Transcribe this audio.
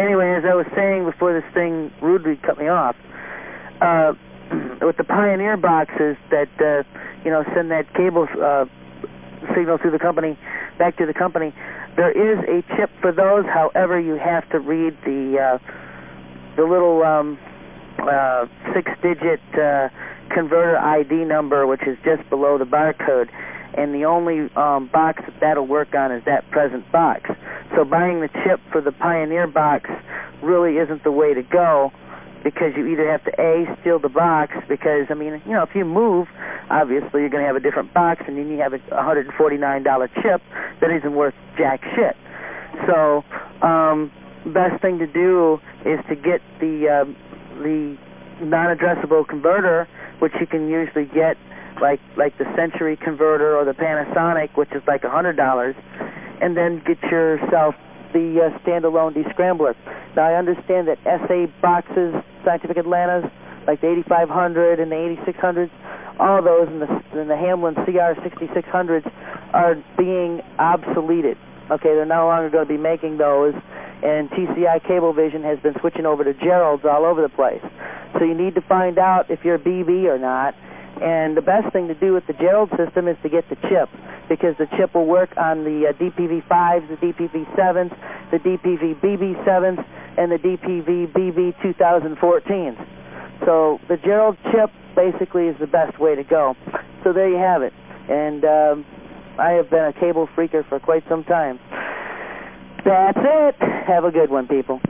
anyway, as I was saying before this thing rudely cut me off, uh, with the Pioneer boxes that, uh, you know, send that cable uh, signal through the company, back to the company, there is a chip for those. However, you have to read the, uh, the little um, uh, six-digit uh, converter ID number, which is just below the barcode. And the only um, box that that'll work on is that present box. So buying the chip for the Pioneer box really isn't the way to go because you either have to A, steal the box, because, I mean, you know, if you move, obviously you're going to have a different box, and then you have a $149 chip that isn't worth jack shit. So, um, best thing to do is to get the, uh, the non-addressable converter, which you can usually get like like the Century converter or the Panasonic, which is like $100, and then get yourself the uh, standalone descrambler. Now, I understand that SA boxes, Scientific Atlantas, like the 8500 and the 8600s, all those in the, in the Hamlin CR6600s are being obsoleted. Okay, they're no longer going to be making those, and TCI Cablevision has been switching over to Jerrold's all over the place. So you need to find out if you're BB or not, and the best thing to do with the Gerald system is to get the chip, because the chip will work on the uh, DPV5s, the DPV7s, the DPV-BB7s, and the DPV-BB 2014s. So the Jerrold chip basically is the best way to go. So there you have it. And um, I have been a cable freaker for quite some time. That's it. Have a good one, people.